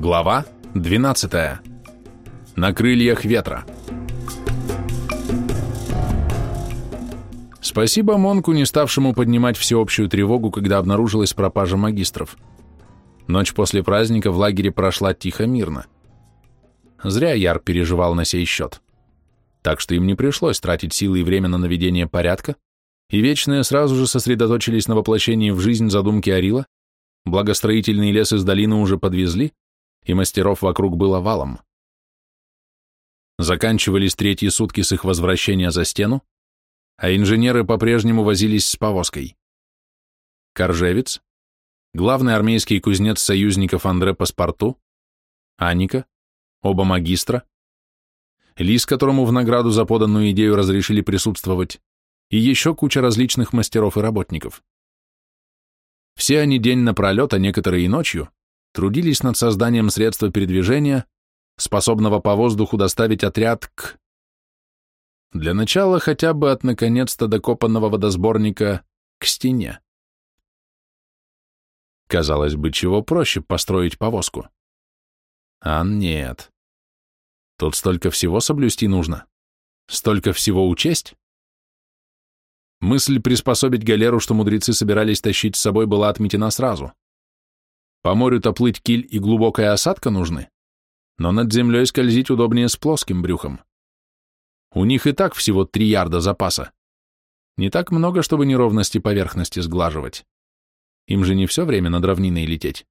Глава 12. На крыльях ветра. Спасибо Монку, не ставшему поднимать всеобщую тревогу, когда обнаружилась пропажа магистров. Ночь после праздника в лагере прошла тихо-мирно. Зря Яр переживал на сей счет. Так что им не пришлось тратить силы и время на наведение порядка, и Вечные сразу же сосредоточились на воплощении в жизнь задумки Арила, благостроительный лес из долины уже подвезли, и мастеров вокруг было валом. Заканчивались третьи сутки с их возвращения за стену, а инженеры по-прежнему возились с повозкой. Коржевец, главный армейский кузнец союзников Андре Паспорту, Аника, оба магистра, Лис, которому в награду за поданную идею разрешили присутствовать, и еще куча различных мастеров и работников. Все они день напролет, а некоторые и ночью, трудились над созданием средства передвижения, способного по воздуху доставить отряд к... Для начала хотя бы от наконец-то докопанного водосборника к стене. Казалось бы, чего проще построить повозку. А нет. Тут столько всего соблюсти нужно. Столько всего учесть. Мысль приспособить галеру, что мудрецы собирались тащить с собой, была отметена сразу. По морю-то плыть киль и глубокая осадка нужны, но над землей скользить удобнее с плоским брюхом. У них и так всего три ярда запаса. Не так много, чтобы неровности поверхности сглаживать. Им же не все время над равниной лететь.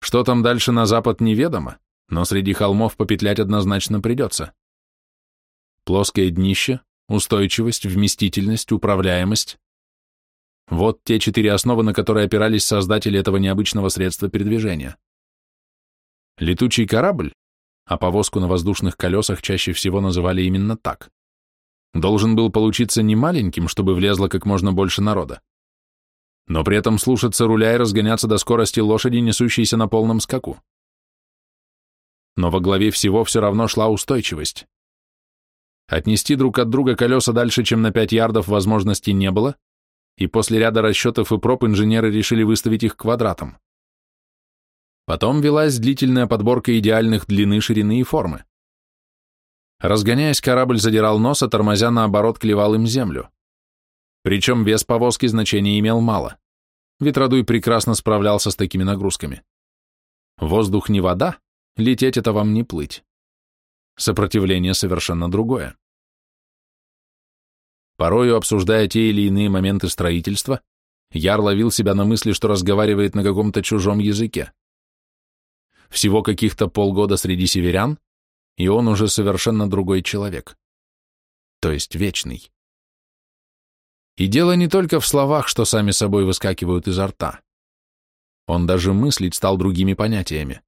Что там дальше на запад неведомо, но среди холмов попетлять однозначно придется. Плоское днище, устойчивость, вместительность, управляемость. Вот те четыре основы, на которые опирались создатели этого необычного средства передвижения. Летучий корабль, а повозку на воздушных колесах чаще всего называли именно так, должен был получиться не маленьким, чтобы влезло как можно больше народа, но при этом слушаться руля и разгоняться до скорости лошади, несущейся на полном скаку. Но во главе всего все равно шла устойчивость. Отнести друг от друга колеса дальше, чем на 5 ярдов, возможности не было, и после ряда расчетов и проб инженеры решили выставить их квадратом. Потом велась длительная подборка идеальных длины, ширины и формы. Разгоняясь, корабль задирал нос, а тормозя наоборот клевал им землю. Причем вес повозки значения имел мало. Ветродуй прекрасно справлялся с такими нагрузками. Воздух не вода, лететь это вам не плыть. Сопротивление совершенно другое. Порою, обсуждая те или иные моменты строительства, Яр ловил себя на мысли, что разговаривает на каком-то чужом языке. Всего каких-то полгода среди северян, и он уже совершенно другой человек. То есть вечный. И дело не только в словах, что сами собой выскакивают изо рта. Он даже мыслить стал другими понятиями.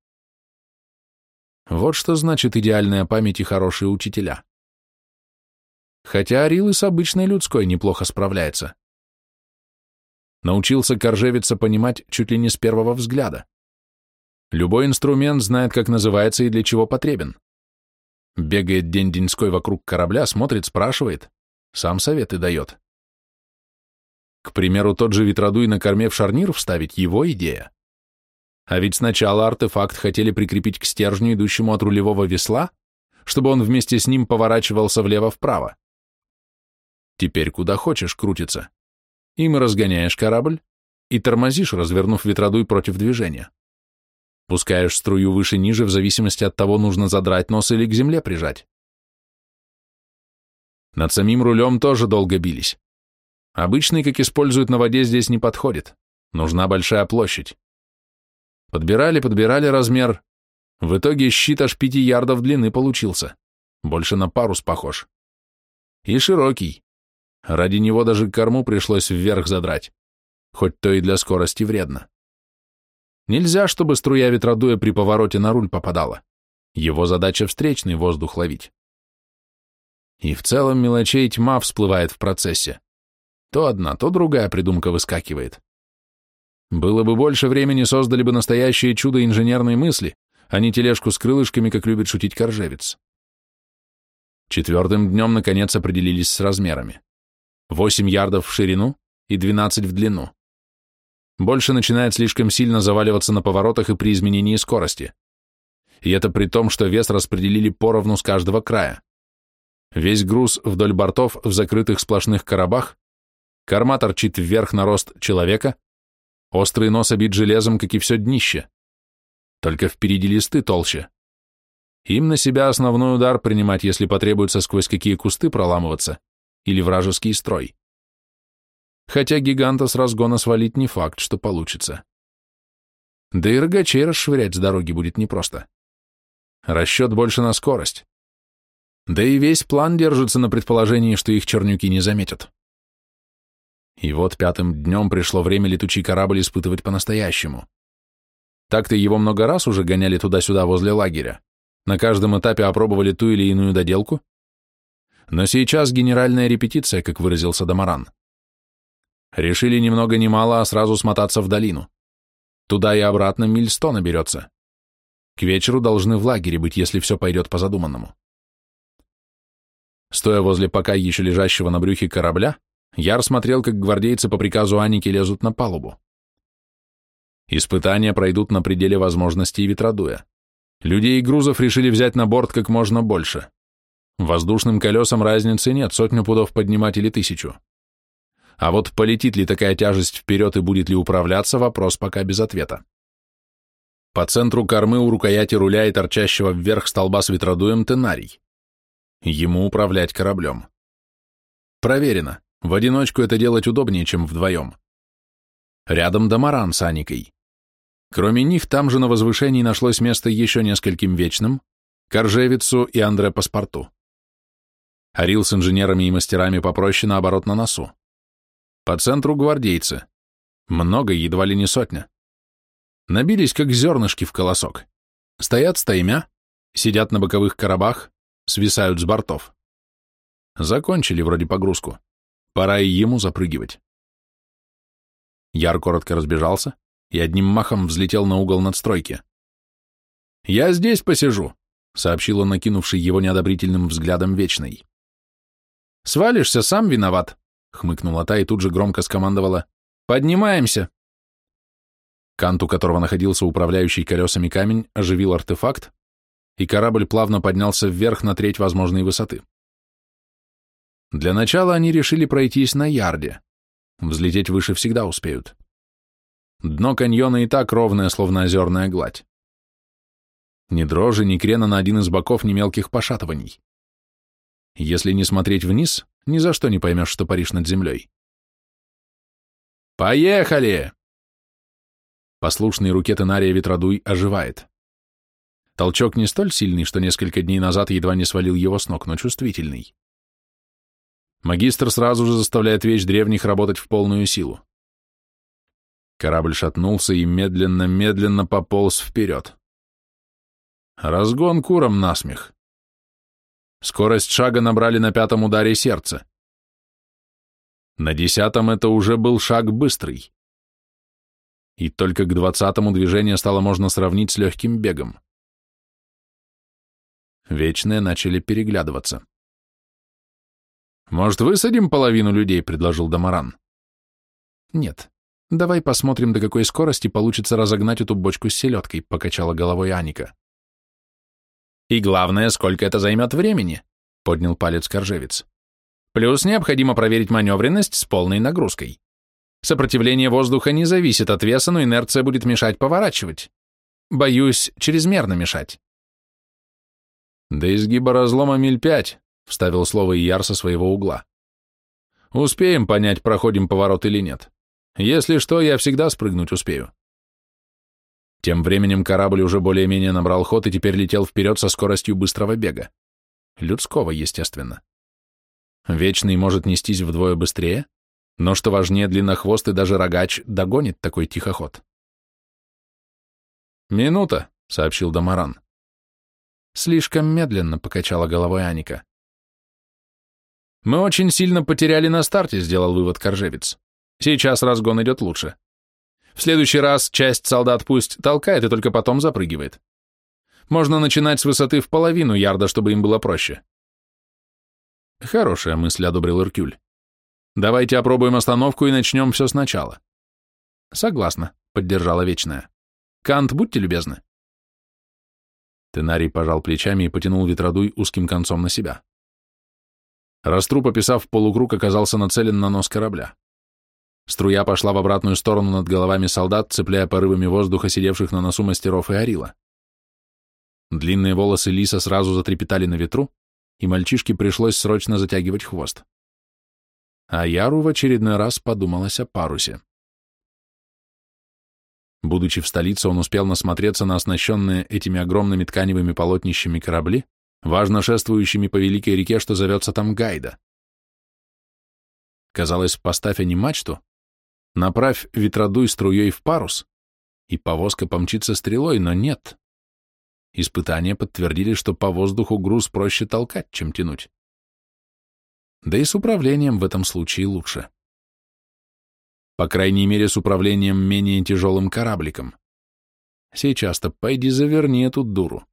Вот что значит идеальная память и хорошие учителя хотя Арил с обычной людской неплохо справляется. Научился коржевиться понимать чуть ли не с первого взгляда. Любой инструмент знает, как называется и для чего потребен. Бегает день-деньской вокруг корабля, смотрит, спрашивает, сам советы дает. К примеру, тот же ветродуй на корме в шарнир вставить – его идея. А ведь сначала артефакт хотели прикрепить к стержню, идущему от рулевого весла, чтобы он вместе с ним поворачивался влево-вправо. Теперь куда хочешь крутится. Им разгоняешь корабль и тормозишь, развернув ветродуй против движения. Пускаешь струю выше-ниже, в зависимости от того, нужно задрать нос или к земле прижать. Над самим рулем тоже долго бились. Обычный, как используют на воде, здесь не подходит. Нужна большая площадь. Подбирали, подбирали размер. В итоге щит аж пяти ярдов длины получился. Больше на парус похож. И широкий. Ради него даже корму пришлось вверх задрать, хоть то и для скорости вредно. Нельзя, чтобы струя ветродуя при повороте на руль попадала. Его задача встречный воздух ловить. И в целом мелочей тьма всплывает в процессе. То одна, то другая придумка выскакивает. Было бы больше времени, создали бы настоящее чудо инженерной мысли, а не тележку с крылышками, как любит шутить Коржевец. Четвертым днем, наконец, определились с размерами. 8 ярдов в ширину и 12 в длину. больше начинает слишком сильно заваливаться на поворотах и при изменении скорости. И это при том, что вес распределили поровну с каждого края. Весь груз вдоль бортов в закрытых сплошных коробах, корма торчит вверх на рост человека, острый нос обит железом, как и все днище. Только впереди листы толще. Им на себя основной удар принимать, если потребуется сквозь какие кусты проламываться, или вражеский строй. Хотя гиганта с разгона свалить не факт, что получится. Да и рогачей расшвырять с дороги будет непросто. Расчет больше на скорость. Да и весь план держится на предположении, что их чернюки не заметят. И вот пятым днем пришло время летучий корабль испытывать по-настоящему. Так-то его много раз уже гоняли туда-сюда возле лагеря. На каждом этапе опробовали ту или иную доделку. Но сейчас генеральная репетиция, как выразился Дамаран. Решили ни много ни мало, а сразу смотаться в долину. Туда и обратно миль сто наберется. К вечеру должны в лагере быть, если все пойдет по задуманному. Стоя возле пока еще лежащего на брюхе корабля, Яр смотрел, как гвардейцы по приказу Аники лезут на палубу. Испытания пройдут на пределе возможностей ветродуя. Людей и грузов решили взять на борт как можно больше. Воздушным колесам разницы нет, сотню пудов поднимать или тысячу. А вот полетит ли такая тяжесть вперед и будет ли управляться, вопрос пока без ответа. По центру кормы у рукояти руля и торчащего вверх столба с ветродуем тенарий. Ему управлять кораблем. Проверено. В одиночку это делать удобнее, чем вдвоем. Рядом Дамаран с Аникой. Кроме них, там же на возвышении нашлось место еще нескольким вечным, Коржевицу и Андре Паспорту. Арил с инженерами и мастерами попроще наоборот на носу. По центру гвардейцы. Много, едва ли не сотня. Набились, как зернышки в колосок. Стоят стаймя, сидят на боковых коробах, свисают с бортов. Закончили вроде погрузку. Пора и ему запрыгивать. Яр коротко разбежался и одним махом взлетел на угол надстройки. «Я здесь посижу», — сообщил он, накинувший его неодобрительным взглядом вечный. «Свалишься, сам виноват», — хмыкнула та и тут же громко скомандовала. «Поднимаемся!» Кант, у которого находился управляющий колесами камень, оживил артефакт, и корабль плавно поднялся вверх на треть возможной высоты. Для начала они решили пройтись на ярде. Взлететь выше всегда успеют. Дно каньона и так ровное, словно озерная гладь. Ни дрожи, ни крена на один из боков, ни мелких пошатываний. Если не смотреть вниз, ни за что не поймешь, что паришь над землей. «Поехали!» Послушный руке Тенария ветродуй оживает. Толчок не столь сильный, что несколько дней назад едва не свалил его с ног, но чувствительный. Магистр сразу же заставляет вещь древних работать в полную силу. Корабль шатнулся и медленно-медленно пополз вперед. Разгон куром насмех. Скорость шага набрали на пятом ударе сердца. На десятом это уже был шаг быстрый. И только к двадцатому движение стало можно сравнить с легким бегом. Вечные начали переглядываться. «Может, высадим половину людей?» — предложил Дамаран. «Нет. Давай посмотрим, до какой скорости получится разогнать эту бочку с селедкой», — покачала головой Аника. «И главное, сколько это займет времени», — поднял палец Коржевец. «Плюс необходимо проверить маневренность с полной нагрузкой. Сопротивление воздуха не зависит от веса, но инерция будет мешать поворачивать. Боюсь, чрезмерно мешать». «До изгиба разлома миль пять», — вставил слово Ияр со своего угла. «Успеем понять, проходим поворот или нет. Если что, я всегда спрыгнуть успею». Тем временем корабль уже более-менее набрал ход и теперь летел вперед со скоростью быстрого бега. Людского, естественно. Вечный может нестись вдвое быстрее, но, что важнее, длиннохвостый даже рогач догонит такой тихоход. «Минута», — сообщил Дамаран. «Слишком медленно», — покачала головой Аника. «Мы очень сильно потеряли на старте», — сделал вывод Коржевец. «Сейчас разгон идет лучше. В следующий раз часть солдат пусть толкает и только потом запрыгивает. Можно начинать с высоты в половину ярда, чтобы им было проще. Хорошая мысль, одобрил Иркюль. Давайте опробуем остановку и начнем все сначала. Согласна, поддержала Вечная. Кант, будьте любезны. Тенарий пожал плечами и потянул ветродуй узким концом на себя. Раструб, описав полукруг, оказался нацелен на нос корабля. Струя пошла в обратную сторону над головами солдат, цепляя порывами воздуха сидевших на носу мастеров и Арила. Длинные волосы лиса сразу затрепетали на ветру, и мальчишке пришлось срочно затягивать хвост. А Яру в очередной раз подумалось о парусе. Будучи в столице, он успел насмотреться на оснащенные этими огромными тканевыми полотнищами корабли, важно шествующими по великой реке, что зовется там Гайда. Казалось, поставь они мачту, направь ветродуй струей в парус, и повозка помчится стрелой, но нет. Испытания подтвердили, что по воздуху груз проще толкать, чем тянуть. Да и с управлением в этом случае лучше. По крайней мере, с управлением менее тяжелым корабликом. Сейчас-то пойди заверни эту дуру.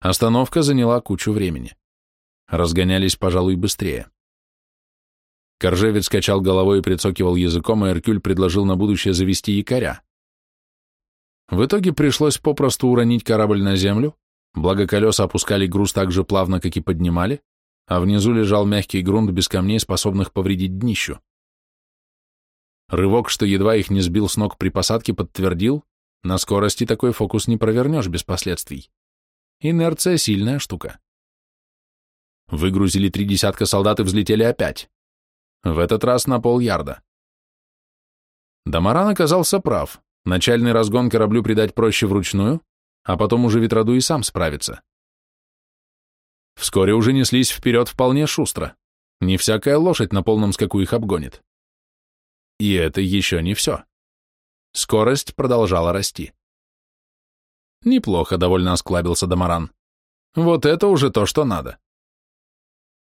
Остановка заняла кучу времени. Разгонялись, пожалуй, быстрее. Коржевец качал головой и прицокивал языком, и Эркюль предложил на будущее завести якоря. В итоге пришлось попросту уронить корабль на землю, благо колеса опускали груз так же плавно, как и поднимали, а внизу лежал мягкий грунт без камней, способных повредить днищу. Рывок, что едва их не сбил с ног при посадке, подтвердил, на скорости такой фокус не провернешь без последствий. Инерция — сильная штука. Выгрузили три десятка солдат и взлетели опять. В этот раз на пол ярда. Дамаран оказался прав. Начальный разгон кораблю придать проще вручную, а потом уже ветроду и сам справится. Вскоре уже неслись вперед вполне шустро. Не всякая лошадь на полном скаку их обгонит. И это еще не все. Скорость продолжала расти. Неплохо, довольно осклабился Дамаран. Вот это уже то, что надо.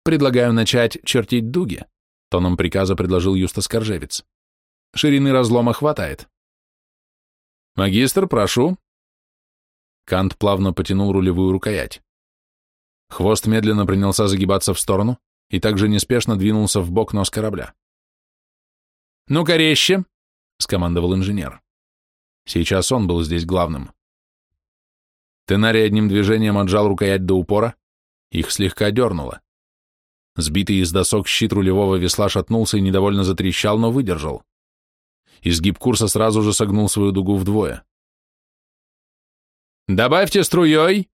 Предлагаю начать чертить дуги, тоном приказа предложил Юстас Коржевец. Ширины разлома хватает. Магистр, прошу. Кант плавно потянул рулевую рукоять. Хвост медленно принялся загибаться в сторону и также неспешно двинулся в бок нос корабля. «Ну-ка резче!» — скомандовал инженер. Сейчас он был здесь главным. Тенарий одним движением отжал рукоять до упора, их слегка дернуло. Сбитый из досок щит рулевого весла шатнулся и недовольно затрещал, но выдержал. Изгиб курса сразу же согнул свою дугу вдвое. «Добавьте струей!»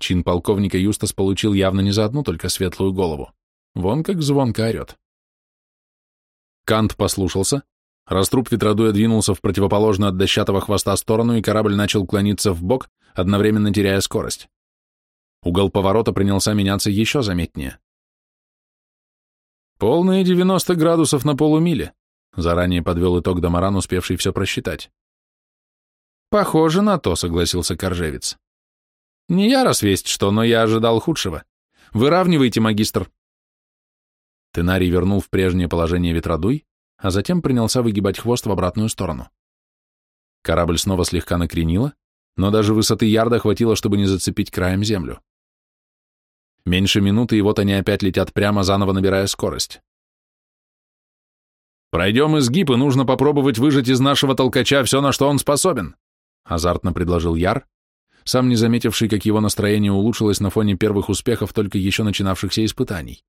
Чин полковника Юстас получил явно не за одну только светлую голову. Вон как звонко орет. Кант послушался, раструб ветродуя двинулся в противоположную от дощатого хвоста сторону, и корабль начал клониться в бок, одновременно теряя скорость. Угол поворота принялся меняться еще заметнее. «Полные 90 градусов на полумиле», — заранее подвел итог Дамаран, успевший все просчитать. «Похоже на то», — согласился Коржевец. «Не я раз весть что, но я ожидал худшего. Выравнивайте, магистр». Тенарий вернул в прежнее положение ветродуй, а затем принялся выгибать хвост в обратную сторону. Корабль снова слегка накренило, но даже высоты ярда хватило, чтобы не зацепить краем землю. Меньше минуты, и вот они опять летят прямо, заново набирая скорость. «Пройдем изгиб, и нужно попробовать выжать из нашего толкача все, на что он способен», азартно предложил Яр, сам не заметивший, как его настроение улучшилось на фоне первых успехов только еще начинавшихся испытаний.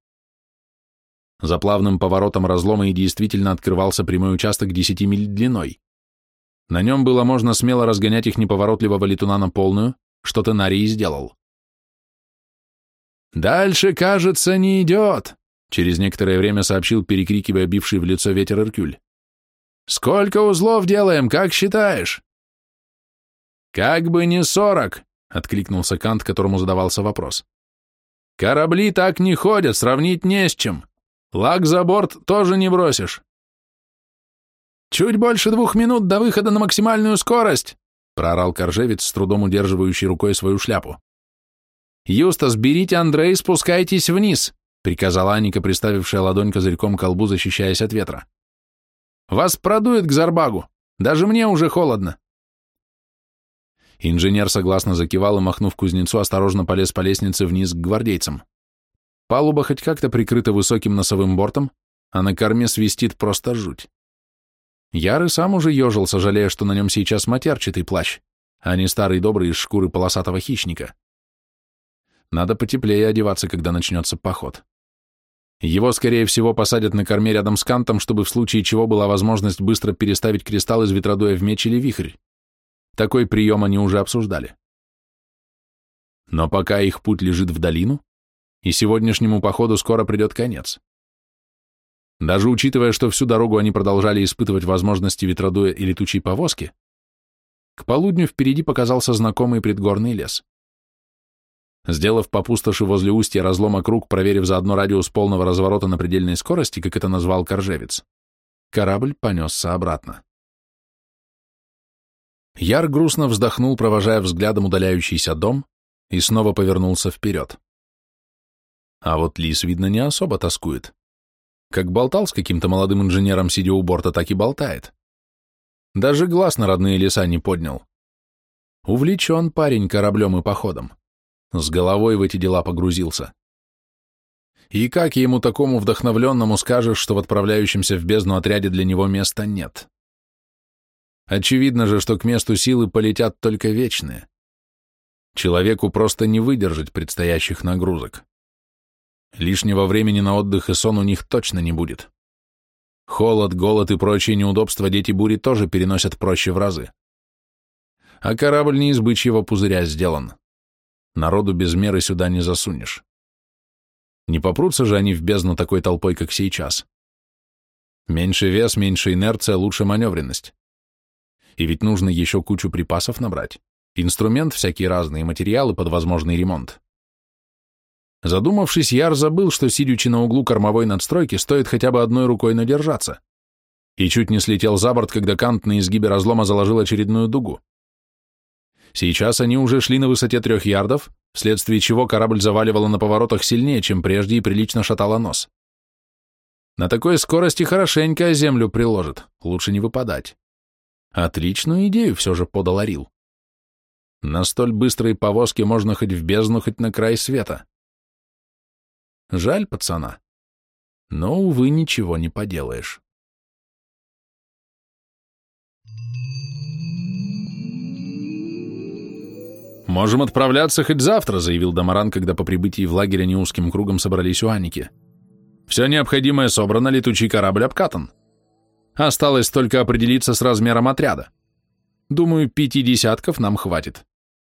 За плавным поворотом разлома и действительно открывался прямой участок 10 миль длиной. На нем было можно смело разгонять их неповоротливого летуна на полную, что Тенарий сделал. «Дальше, кажется, не идет», — через некоторое время сообщил, перекрикивая бивший в лицо ветер Иркюль. «Сколько узлов делаем, как считаешь?» «Как бы не сорок», — откликнулся Кант, которому задавался вопрос. «Корабли так не ходят, сравнить не с чем. Лак за борт тоже не бросишь. Чуть больше двух минут до выхода на максимальную скорость, проорал Коржевец, с трудом удерживающий рукой свою шляпу. «Юстас, берите Андрей, спускайтесь вниз», — приказала Аника, приставившая ладонь козырьком к колбу, защищаясь от ветра. «Вас продует к Зарбагу. Даже мне уже холодно». Инженер согласно закивал и, махнув кузнецу, осторожно полез по лестнице вниз к гвардейцам. Палуба хоть как-то прикрыта высоким носовым бортом, а на корме свистит просто жуть. Яр и сам уже ежился, жалея, что на нем сейчас матерчатый плащ, а не старый добрый из шкуры полосатого хищника. Надо потеплее одеваться, когда начнется поход. Его, скорее всего, посадят на корме рядом с кантом, чтобы в случае чего была возможность быстро переставить кристалл из ветродуя в меч или вихрь. Такой прием они уже обсуждали. Но пока их путь лежит в долину, и сегодняшнему походу скоро придет конец. Даже учитывая, что всю дорогу они продолжали испытывать возможности ветродуя и летучей повозки, к полудню впереди показался знакомый предгорный лес. Сделав по пустоши возле устья разлома круг, проверив заодно радиус полного разворота на предельной скорости, как это назвал Коржевец, корабль понесся обратно. Яр грустно вздохнул, провожая взглядом удаляющийся дом, и снова повернулся вперед. А вот Лис, видно, не особо тоскует. Как болтал с каким-то молодым инженером, сидя у борта, так и болтает. Даже глаз на родные леса не поднял. Увлечен парень кораблем и походом. С головой в эти дела погрузился. И как ему такому вдохновленному скажешь, что в отправляющемся в бездну отряде для него места нет? Очевидно же, что к месту силы полетят только вечные. Человеку просто не выдержать предстоящих нагрузок. Лишнего времени на отдых и сон у них точно не будет. Холод, голод и прочие неудобства дети бури тоже переносят проще в разы. А корабль не из бычьего пузыря сделан. Народу без меры сюда не засунешь. Не попрутся же они в бездну такой толпой, как сейчас. Меньше вес, меньше инерция, лучше маневренность. И ведь нужно еще кучу припасов набрать. Инструмент всякие разные, материалы под возможный ремонт. Задумавшись, Яр забыл, что, сидячи на углу кормовой надстройки, стоит хотя бы одной рукой надержаться. И чуть не слетел за борт, когда Кант на изгибе разлома заложил очередную дугу. Сейчас они уже шли на высоте трех ярдов, вследствие чего корабль заваливало на поворотах сильнее, чем прежде, и прилично шатало нос. На такой скорости хорошенько о землю приложит, лучше не выпадать. Отличную идею все же подал Орил. На столь быстрой повозке можно хоть в бездну, хоть на край света. Жаль пацана. Но, увы, ничего не поделаешь. «Можем отправляться хоть завтра», — заявил Дамаран, когда по прибытии в лагерь они узким кругом собрались у Аники. «Все необходимое собрано, летучий корабль обкатан. Осталось только определиться с размером отряда. Думаю, пяти десятков нам хватит.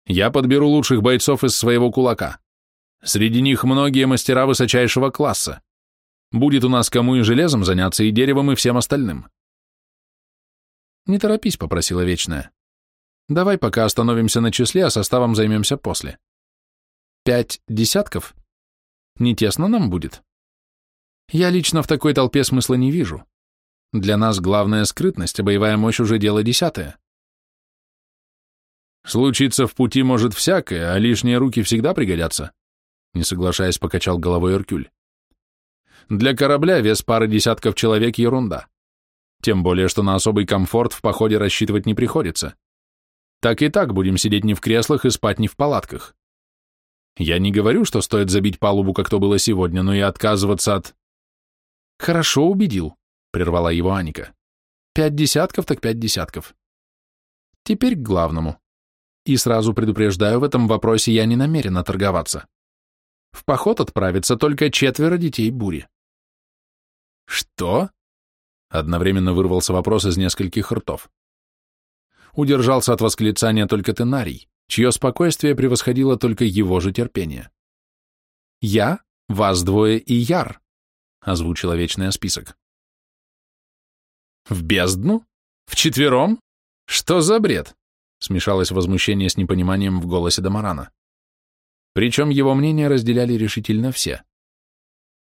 Я подберу лучших бойцов из своего кулака. Среди них многие мастера высочайшего класса. Будет у нас кому и железом заняться, и деревом, и всем остальным. «Не торопись», — попросила Вечная. «Давай пока остановимся на числе, а составом займемся после. Пять десятков? Не тесно нам будет? Я лично в такой толпе смысла не вижу. Для нас главная скрытность, а боевая мощь уже дело десятое. Случиться в пути может всякое, а лишние руки всегда пригодятся не соглашаясь, покачал головой Эркюль. Для корабля вес пары десятков человек — ерунда. Тем более, что на особый комфорт в походе рассчитывать не приходится. Так и так будем сидеть не в креслах и спать не в палатках. Я не говорю, что стоит забить палубу, как то было сегодня, но и отказываться от... Хорошо убедил, прервала его Аника. Пять десятков, так пять десятков. Теперь к главному. И сразу предупреждаю, в этом вопросе я не намерена торговаться. В поход отправится только четверо детей бури. Что? Одновременно вырвался вопрос из нескольких ртов. Удержался от восклицания только Тенарий, чье спокойствие превосходило только его же терпение. «Я, вас двое и Яр», — озвучила вечный список. «В бездну? Вчетвером? Что за бред?» — смешалось возмущение с непониманием в голосе Дамарана. Причем его мнение разделяли решительно все.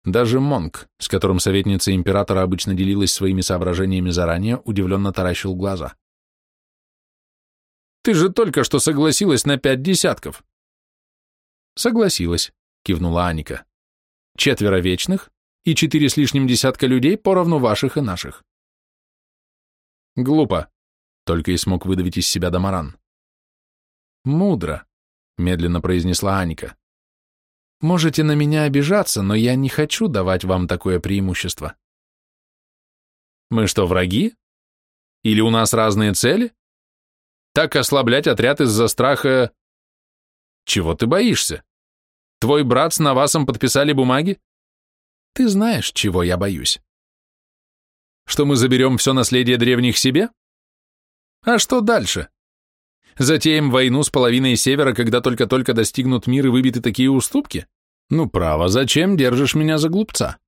Даже Монк, с которым советница императора обычно делилась своими соображениями заранее, удивленно таращил глаза. «Ты же только что согласилась на пять десятков!» «Согласилась», — кивнула Аника. «Четверо вечных и четыре с лишним десятка людей поровну ваших и наших». «Глупо», — только и смог выдавить из себя Дамаран. «Мудро», медленно произнесла Аника. Можете на меня обижаться, но я не хочу давать вам такое преимущество. Мы что, враги? Или у нас разные цели? Так ослаблять отряд из-за страха... Чего ты боишься? Твой брат с Навасом подписали бумаги? Ты знаешь, чего я боюсь. Что мы заберем все наследие древних себе? А что дальше? Затеем войну с половиной севера, когда только-только достигнут мир и выбиты такие уступки? Ну, право, зачем держишь меня за глупца?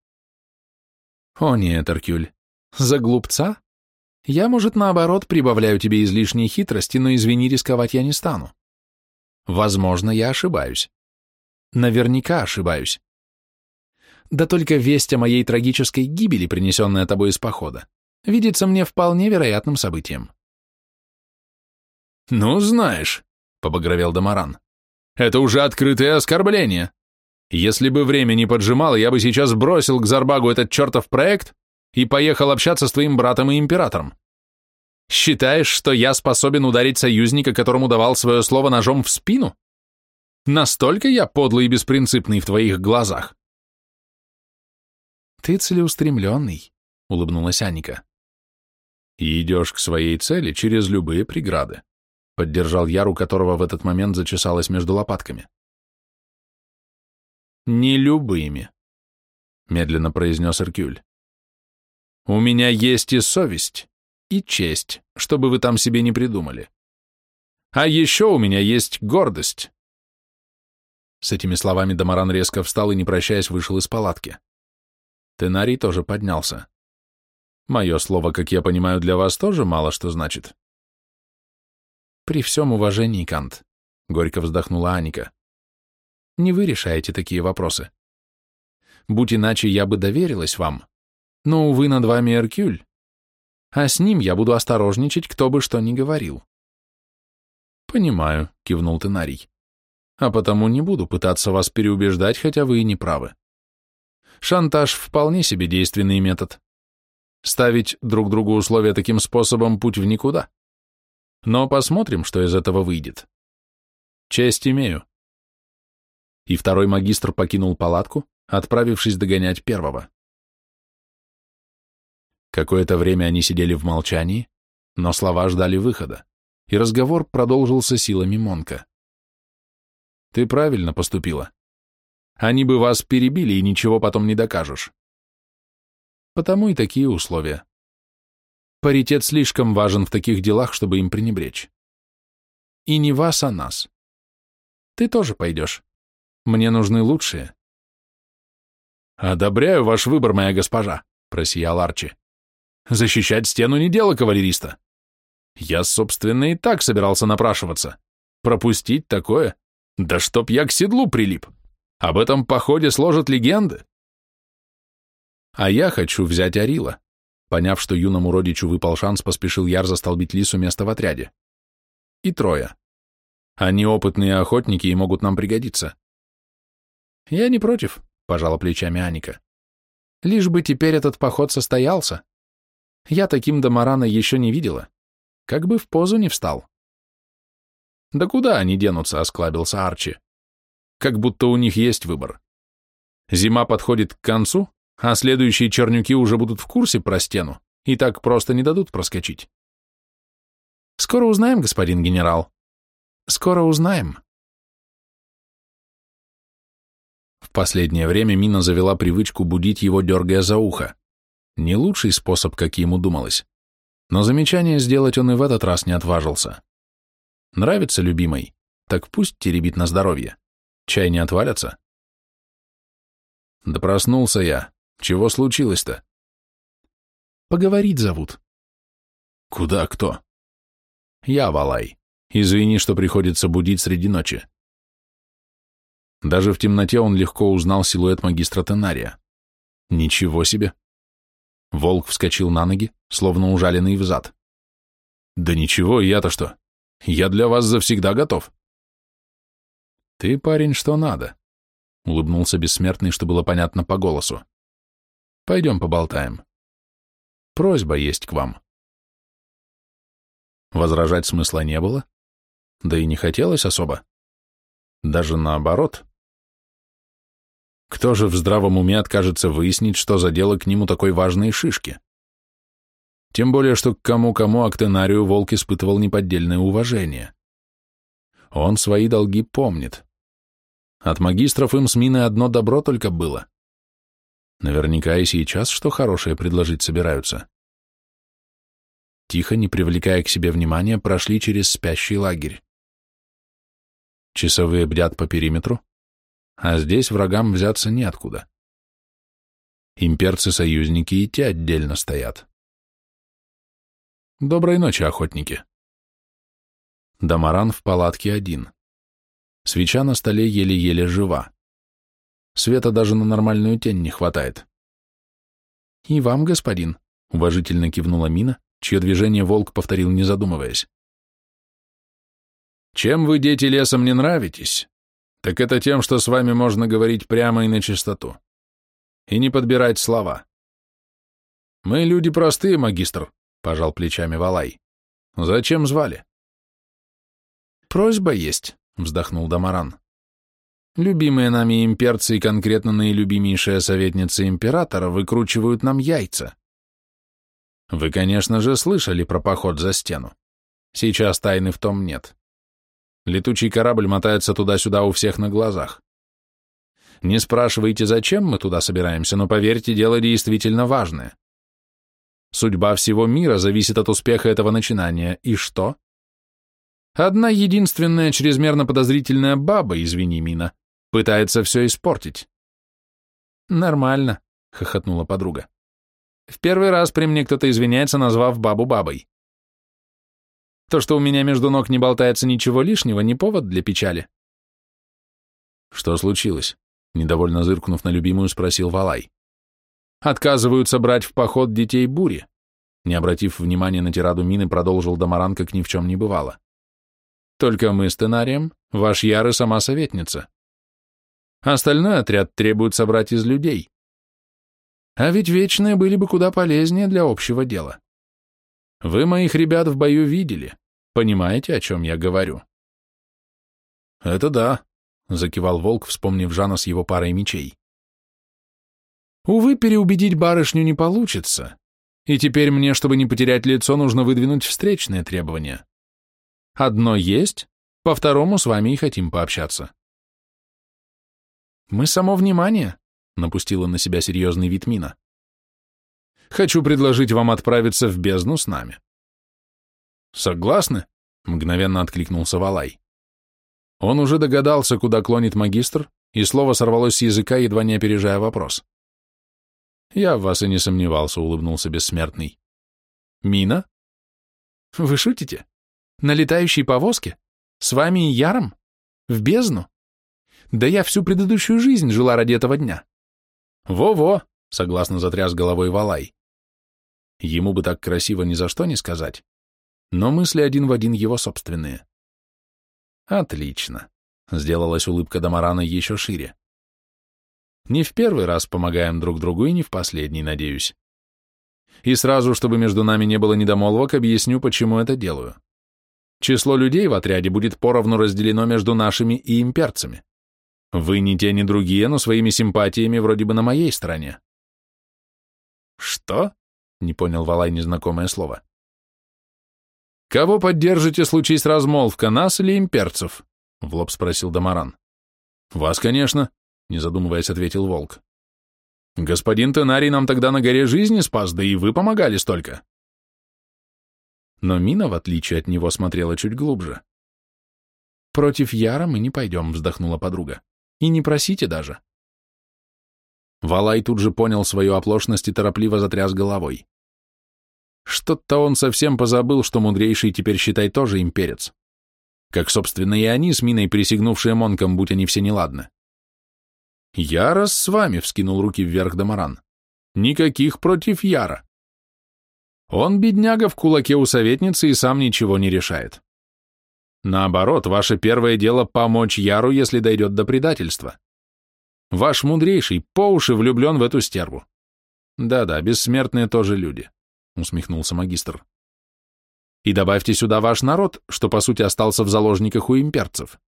О нет, Аркюль, за глупца? Я, может, наоборот, прибавляю тебе излишней хитрости, но, извини, рисковать я не стану. Возможно, я ошибаюсь. Наверняка ошибаюсь. Да только весть о моей трагической гибели, принесенная тобой из похода, видится мне вполне вероятным событием. «Ну, знаешь», — побагровел Дамаран, — «это уже открытое оскорбление. Если бы время не поджимало, я бы сейчас бросил к Зарбагу этот чертов проект и поехал общаться с твоим братом и императором. Считаешь, что я способен ударить союзника, которому давал свое слово ножом в спину? Настолько я подлый и беспринципный в твоих глазах?» «Ты целеустремленный», — улыбнулась Аника. «И идешь к своей цели через любые преграды», — поддержал Яру, которого в этот момент зачесалось между лопатками. «Не любыми», — медленно произнес Эркюль. «У меня есть и совесть, и честь, чтобы вы там себе не придумали. А еще у меня есть гордость». С этими словами Дамаран резко встал и, не прощаясь, вышел из палатки. Тенарий тоже поднялся. Мое слово, как я понимаю, для вас тоже мало что значит. При всем уважении, Кант, — горько вздохнула Аника, — не вы решаете такие вопросы. Будь иначе, я бы доверилась вам, но, увы, над вами Эркюль, а с ним я буду осторожничать, кто бы что ни говорил. Понимаю, — кивнул Тенарий, — а потому не буду пытаться вас переубеждать, хотя вы и не правы. Шантаж вполне себе действенный метод. Ставить друг другу условия таким способом – путь в никуда. Но посмотрим, что из этого выйдет. Честь имею. И второй магистр покинул палатку, отправившись догонять первого. Какое-то время они сидели в молчании, но слова ждали выхода, и разговор продолжился силами Монка. «Ты правильно поступила. Они бы вас перебили, и ничего потом не докажешь. Потому и такие условия. Паритет слишком важен в таких делах, чтобы им пренебречь. И не вас, а нас. Ты тоже пойдешь. Мне нужны лучшие. «Одобряю ваш выбор, моя госпожа», — просиял Арчи. «Защищать стену не дело кавалериста. Я, собственно, и так собирался напрашиваться. Пропустить такое? Да чтоб я к седлу прилип!» Об этом походе сложат легенды. А я хочу взять Арила. Поняв, что юному родичу выпал шанс, поспешил Яр застолбить Лису место в отряде. И трое. Они опытные охотники и могут нам пригодиться. Я не против, пожала плечами Аника. Лишь бы теперь этот поход состоялся. Я таким Дамарана еще не видела. Как бы в позу не встал. Да куда они денутся, осклабился Арчи как будто у них есть выбор. Зима подходит к концу, а следующие чернюки уже будут в курсе про стену и так просто не дадут проскочить. Скоро узнаем, господин генерал. Скоро узнаем. В последнее время Мина завела привычку будить его, дергая за ухо. Не лучший способ, как ему думалось. Но замечание сделать он и в этот раз не отважился. Нравится любимой, так пусть теребит на здоровье. Чай не отвалятся? Да проснулся я. Чего случилось-то? Поговорить зовут. Куда кто? Я, Валай. Извини, что приходится будить среди ночи. Даже в темноте он легко узнал силуэт магистра Тенария. Ничего себе! Волк вскочил на ноги, словно ужаленный взад. Да ничего, я-то что? Я для вас завсегда готов. «Ты, парень, что надо», — улыбнулся бессмертный, что было понятно по голосу. «Пойдем поболтаем. Просьба есть к вам». Возражать смысла не было, да и не хотелось особо. Даже наоборот. Кто же в здравом уме откажется выяснить, что за дело к нему такой важной шишки? Тем более, что к кому-кому Актенарию волк испытывал неподдельное уважение. Он свои долги помнит. От магистров им с Миной одно добро только было. Наверняка и сейчас что хорошее предложить собираются. Тихо, не привлекая к себе внимания, прошли через спящий лагерь. Часовые бдят по периметру, а здесь врагам взяться неоткуда. Имперцы-союзники и те отдельно стоят. Доброй ночи, охотники. Дамаран в палатке один. Свеча на столе еле-еле жива. Света даже на нормальную тень не хватает. «И вам, господин», — уважительно кивнула Мина, чье движение волк повторил, не задумываясь. «Чем вы, дети леса, мне нравитесь, так это тем, что с вами можно говорить прямо и на чистоту. И не подбирать слова. Мы люди простые, магистр, — пожал плечами Валай. Зачем звали? Просьба есть, — вздохнул Дамаран. Любимые нами имперцы и конкретно наилюбимейшая советница императора выкручивают нам яйца. Вы, конечно же, слышали про поход за стену. Сейчас тайны в том нет. Летучий корабль мотается туда-сюда у всех на глазах. Не спрашивайте, зачем мы туда собираемся, но поверьте, дело действительно важное. Судьба всего мира зависит от успеха этого начинания. И что? Одна единственная чрезмерно подозрительная баба, извини, Мина, пытается все испортить. Нормально, хохотнула подруга. В первый раз при мне кто-то извиняется, назвав бабу бабой. То, что у меня между ног не болтается ничего лишнего, не повод для печали. Что случилось? Недовольно зыркнув на любимую, спросил Валай. Отказываются брать в поход детей бури. Не обратив внимания на тираду мины, продолжил Дамаран, как ни в чем не бывало. Только мы с Тенарием, ваш Яр и сама советница. Остальной отряд требует собрать из людей. А ведь вечные были бы куда полезнее для общего дела. Вы моих ребят в бою видели. Понимаете, о чем я говорю? Это да, закивал волк, вспомнив Жана с его парой мечей. Увы, переубедить барышню не получится. И теперь мне, чтобы не потерять лицо, нужно выдвинуть встречные требования. Одно есть, по второму с вами и хотим пообщаться. Мы само внимание, напустила на себя серьезный вид Мина. Хочу предложить вам отправиться в бездну с нами. Согласны? Мгновенно откликнулся Валай. Он уже догадался, куда клонит магистр, и слово сорвалось с языка, едва не опережая вопрос. «Я в вас и не сомневался», — улыбнулся бессмертный. «Мина? Вы шутите? На летающей повозке? С вами и Яром? В бездну? Да я всю предыдущую жизнь жила ради этого дня». «Во-во», — согласно затряс головой Валай. Ему бы так красиво ни за что не сказать, но мысли один в один его собственные. Отлично. Сделалась улыбка Дамарана еще шире. Не в первый раз помогаем друг другу и не в последний, надеюсь. И сразу, чтобы между нами не было недомолвок, объясню, почему это делаю. Число людей в отряде будет поровну разделено между нашими и имперцами. Вы ни те, ни другие, но своими симпатиями вроде бы на моей стороне. Что? Не понял Валай незнакомое слово. Кого поддержите, случись размолвка, нас или имперцев? В лоб спросил Дамаран. Вас, конечно, не задумываясь, ответил Волк. Господин Тенарий нам тогда на горе жизни спас, да и вы помогали столько. Но Мина, в отличие от него, смотрела чуть глубже. «Против Яра мы не пойдем», — вздохнула подруга. «И не просите даже. Валай тут же понял свою оплошность и торопливо затряс головой. Что-то он совсем позабыл, что мудрейший теперь, считай, тоже имперец. Как, собственно, и они с Миной, присягнувшие Монкам, будь они все неладны. «Я раз с вами», — вскинул руки вверх Дамаран. «Никаких против Яра. Он, бедняга, в кулаке у советницы и сам ничего не решает. Наоборот, ваше первое дело — помочь Яру, если дойдет до предательства. Ваш мудрейший по уши влюблен в эту стерву. Да-да, бессмертные тоже люди, усмехнулся магистр. И добавьте сюда ваш народ, что по сути остался в заложниках у имперцев.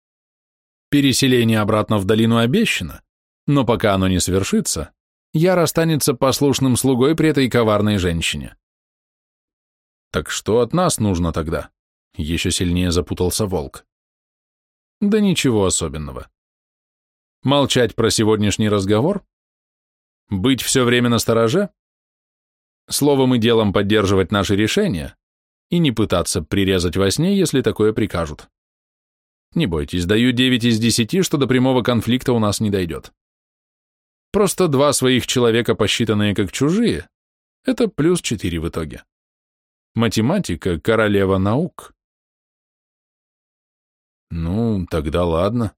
Переселение обратно в долину обещано, но пока оно не свершится, Яр останется послушным слугой при этой коварной женщине. Так что от нас нужно тогда? Еще сильнее запутался волк. Да ничего особенного. Молчать про сегодняшний разговор? Быть все время на стороже? Словом и делом поддерживать наши решения и не пытаться прирезать во сне, если такое прикажут. Не бойтесь, даю 9 из 10, что до прямого конфликта у нас не дойдет. Просто два своих человека, посчитанные как чужие, это плюс 4 в итоге. Математика — королева наук. Ну, тогда ладно, —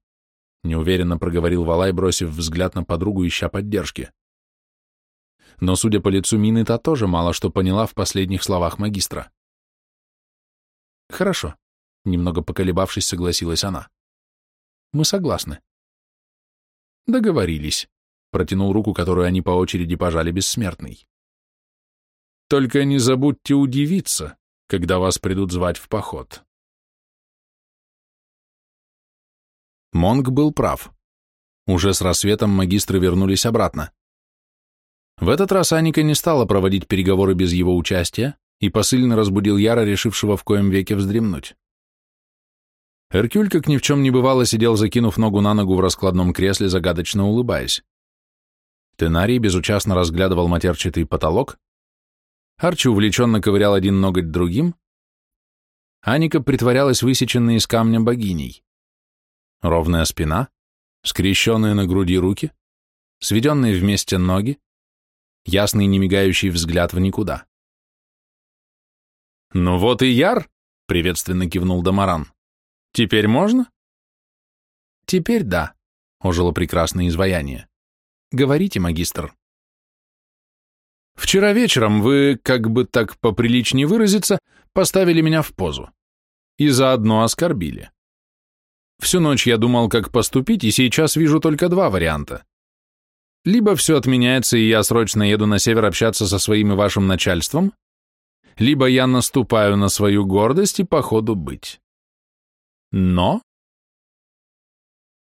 неуверенно проговорил Валай, бросив взгляд на подругу, ища поддержки. Но, судя по лицу Мины, та тоже мало что поняла в последних словах магистра. Хорошо, Немного поколебавшись, согласилась она. Мы согласны. Договорились. Протянул руку, которую они по очереди пожали бессмертный. Только не забудьте удивиться, когда вас придут звать в поход. Монг был прав. Уже с рассветом магистры вернулись обратно. В этот раз Аника не стала проводить переговоры без его участия и посыльно разбудил Яра, решившего в коем веке вздремнуть. Эркюль, как ни в чем не бывало, сидел, закинув ногу на ногу в раскладном кресле, загадочно улыбаясь. Тенарий безучастно разглядывал матерчатый потолок, Арчи увлеченно ковырял один ноготь другим, Аника притворялась высеченной из камня богиней. Ровная спина, скрещенные на груди руки, сведенные вместе ноги, ясный немигающий взгляд в никуда. «Ну вот и яр!» — приветственно кивнул Дамаран. Теперь можно? Теперь да, ожило прекрасное изваяние. Говорите, магистр. Вчера вечером вы, как бы так поприличнее выразиться, поставили меня в позу. И заодно оскорбили. Всю ночь я думал, как поступить, и сейчас вижу только два варианта. Либо все отменяется, и я срочно еду на север общаться со своим и вашим начальством, либо я наступаю на свою гордость и по ходу быть. Но...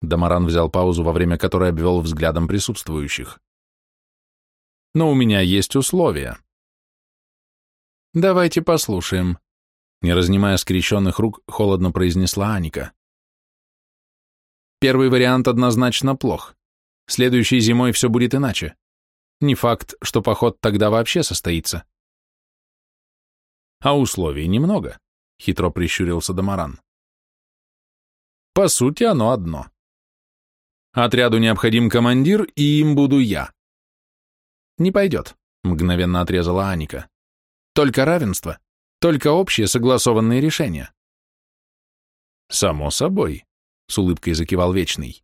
Дамаран взял паузу, во время которой обвел взглядом присутствующих. Но у меня есть условия. Давайте послушаем. Не разнимая скрещенных рук, холодно произнесла Аника. Первый вариант однозначно плох. Следующей зимой все будет иначе. Не факт, что поход тогда вообще состоится. А условий немного, хитро прищурился Дамаран. По сути, оно одно. Отряду необходим командир, и им буду я. Не пойдет, мгновенно отрезала Аника. Только равенство, только общие согласованные решения. Само собой, с улыбкой закивал Вечный.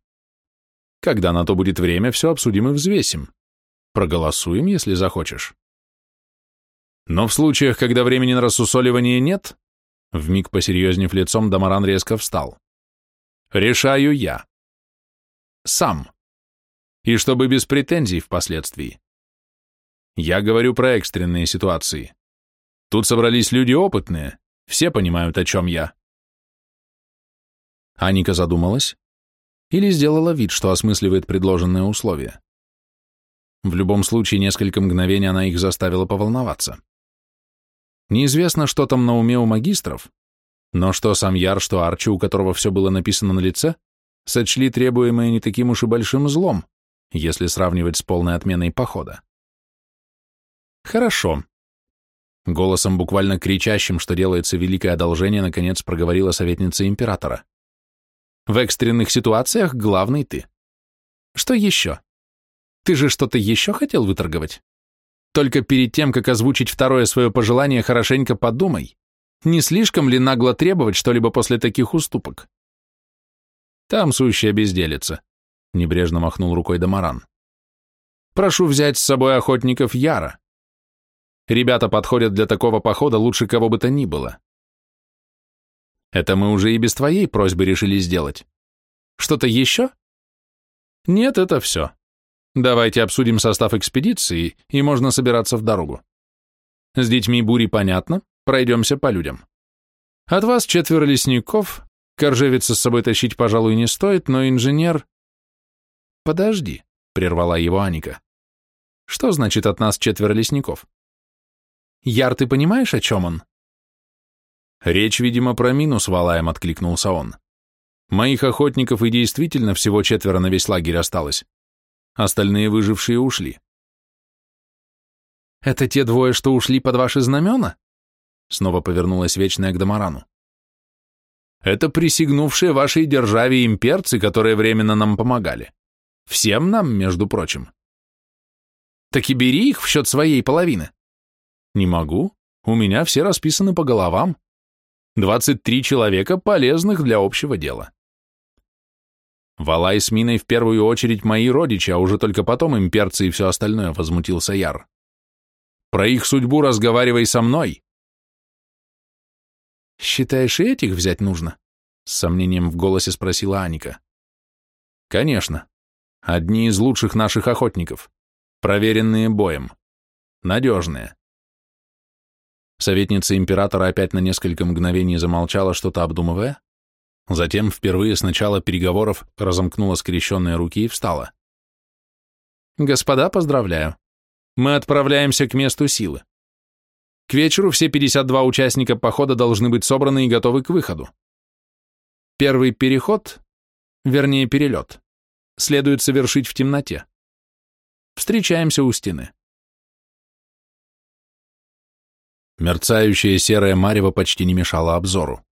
Когда на то будет время, все обсудим и взвесим. Проголосуем, если захочешь. Но в случаях, когда времени на рассусоливание нет, вмиг посерьезнев лицом, Дамаран резко встал. Решаю я. Сам. И чтобы без претензий впоследствии. Я говорю про экстренные ситуации. Тут собрались люди опытные, все понимают, о чем я. Аника задумалась или сделала вид, что осмысливает предложенные условия. В любом случае, несколько мгновений она их заставила поволноваться. Неизвестно, что там на уме у магистров, но что сам Яр, что Арчи, у которого все было написано на лице, сочли требуемое не таким уж и большим злом, если сравнивать с полной отменой похода. Хорошо. Голосом, буквально кричащим, что делается великое одолжение, наконец проговорила советница императора. В экстренных ситуациях главный ты. Что еще? Ты же что-то еще хотел выторговать? Только перед тем, как озвучить второе свое пожелание, хорошенько подумай, не слишком ли нагло требовать что-либо после таких уступок? Там сущая безделица, небрежно махнул рукой Дамаран. Прошу взять с собой охотников Яра. Ребята подходят для такого похода лучше кого бы то ни было. Это мы уже и без твоей просьбы решили сделать. Что-то еще? Нет, это все. Давайте обсудим состав экспедиции, и можно собираться в дорогу. С детьми бури понятно, Пройдемся по людям. От вас четверо лесников, коржевица с собой тащить, пожалуй, не стоит, но инженер... Подожди, прервала его Аника. Что значит от нас четверо лесников? Яр, ты понимаешь, о чем он? Речь, видимо, про мину с Валаем, откликнулся он. Моих охотников и действительно всего четверо на весь лагерь осталось. Остальные выжившие ушли. «Это те двое, что ушли под ваши знамена?» Снова повернулась Вечная к Дамарану. «Это присягнувшие вашей державе имперцы, которые временно нам помогали. Всем нам, между прочим». «Так и бери их в счет своей половины». «Не могу. У меня все расписаны по головам. 23 человека, полезных для общего дела. Валай с Миной в первую очередь мои родичи, а уже только потом имперцы и все остальное, возмутился Яр. Про их судьбу разговаривай со мной. Считаешь, и этих взять нужно? С сомнением в голосе спросила Аника. Конечно. Одни из лучших наших охотников. Проверенные боем. Надежные. Советница императора опять на несколько мгновений замолчала, что-то обдумывая, затем впервые с начала переговоров разомкнула скрещенные руки и встала. «Господа, поздравляю. Мы отправляемся к месту силы. К вечеру все 52 участника похода должны быть собраны и готовы к выходу. Первый переход, вернее перелет, следует совершить в темноте. Встречаемся у стены. Мерцающее серое марево почти не мешало обзору.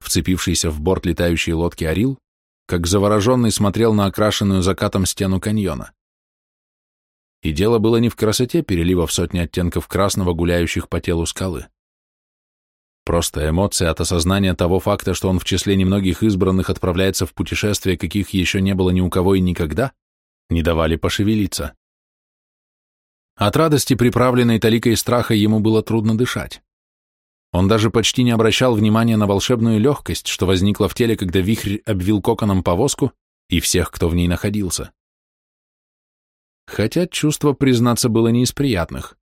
Вцепившийся в борт летающей лодки Орил, как завороженный смотрел на окрашенную закатом стену каньона. И дело было не в красоте перелива в сотни оттенков красного, гуляющих по телу скалы. Просто эмоция от осознания того факта, что он в числе немногих избранных отправляется в путешествие, каких еще не было ни у кого и никогда, не давали пошевелиться. От радости, приправленной таликой страха, ему было трудно дышать. Он даже почти не обращал внимания на волшебную легкость, что возникла в теле, когда вихрь обвил коконом повозку и всех, кто в ней находился. Хотя чувство, признаться, было не из приятных.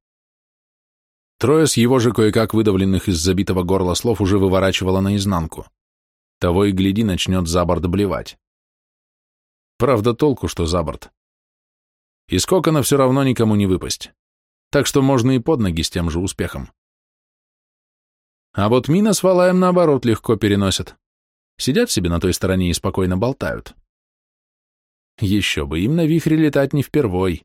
Трое с его же кое-как выдавленных из забитого горла слов уже выворачивало наизнанку. Того и гляди, начнет за борт блевать. Правда, толку, что за борт. Из кокона все равно никому не выпасть. Так что можно и под ноги с тем же успехом. А вот Мина с Валаем наоборот легко переносят. Сидят себе на той стороне и спокойно болтают. Еще бы, им на вихре летать не впервой.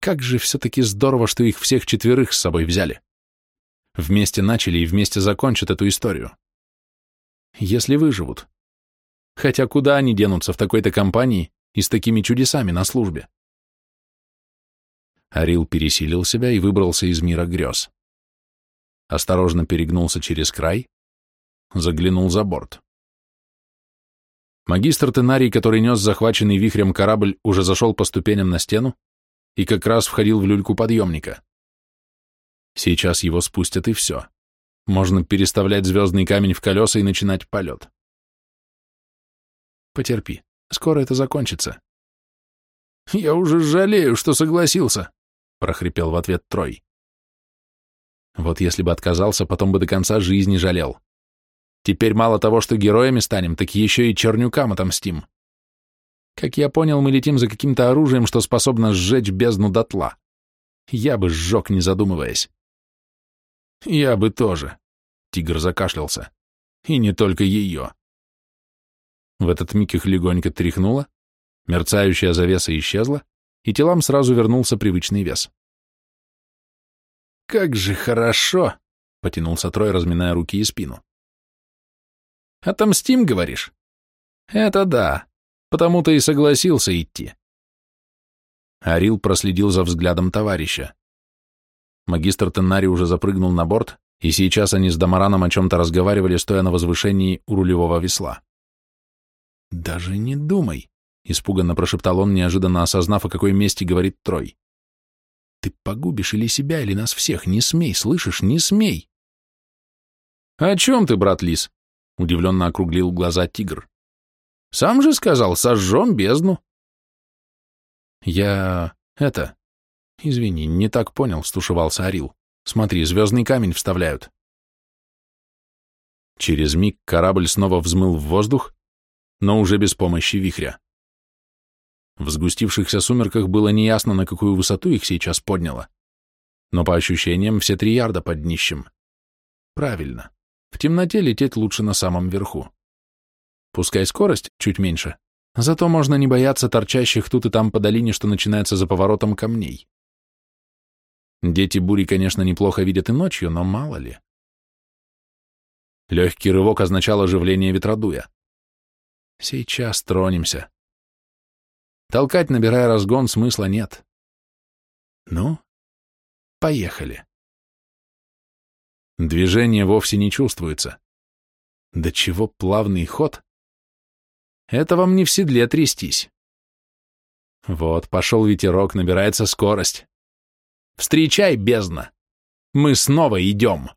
Как же все-таки здорово, что их всех четверых с собой взяли. Вместе начали и вместе закончат эту историю. Если выживут. Хотя куда они денутся в такой-то компании и с такими чудесами на службе? Арил пересилил себя и выбрался из мира грез. Осторожно перегнулся через край, заглянул за борт. Магистр Тенарий, который нес захваченный вихрем корабль, уже зашел по ступеням на стену и как раз входил в люльку подъемника. Сейчас его спустят и все. Можно переставлять звездный камень в колеса и начинать полет. Потерпи, скоро это закончится. Я уже жалею, что согласился, прохрипел в ответ Трой. Вот если бы отказался, потом бы до конца жизни жалел. Теперь мало того, что героями станем, так еще и чернюкам отомстим. Как я понял, мы летим за каким-то оружием, что способно сжечь бездну дотла. Я бы сжег, не задумываясь. Я бы тоже. Тигр закашлялся. И не только ее. В этот миг их легонько тряхнуло, мерцающая завеса исчезла, и телам сразу вернулся привычный вес. «Как же хорошо!» — потянулся Трой, разминая руки и спину. «Отомстим, говоришь?» «Это да, потому-то и согласился идти». Арил проследил за взглядом товарища. Магистр Теннари уже запрыгнул на борт, и сейчас они с Дамараном о чем-то разговаривали, стоя на возвышении у рулевого весла. «Даже не думай», — испуганно прошептал он, неожиданно осознав, о какой мести говорит Трой. «Ты погубишь или себя, или нас всех. Не смей, слышишь, не смей!» «О чем ты, брат Лис?» — удивленно округлил глаза тигр. «Сам же сказал, сожжем бездну». «Я... это... Извини, не так понял», — стушевался Орил. «Смотри, звездный камень вставляют». Через миг корабль снова взмыл в воздух, но уже без помощи вихря. В сгустившихся сумерках было неясно, на какую высоту их сейчас подняло, но по ощущениям все три ярда под днищем. Правильно. В темноте лететь лучше на самом верху. Пускай скорость чуть меньше, зато можно не бояться торчащих тут и там по долине, что начинается за поворотом камней. Дети бури, конечно, неплохо видят и ночью, но мало ли. Легкий рывок означал оживление ветродуя. Сейчас тронемся. Толкать, набирая разгон, смысла нет. Ну, поехали. Движение вовсе не чувствуется. Да чего плавный ход? Это вам не в седле трястись. Вот, пошел ветерок, набирается скорость. Встречай, бездна! Мы снова идем!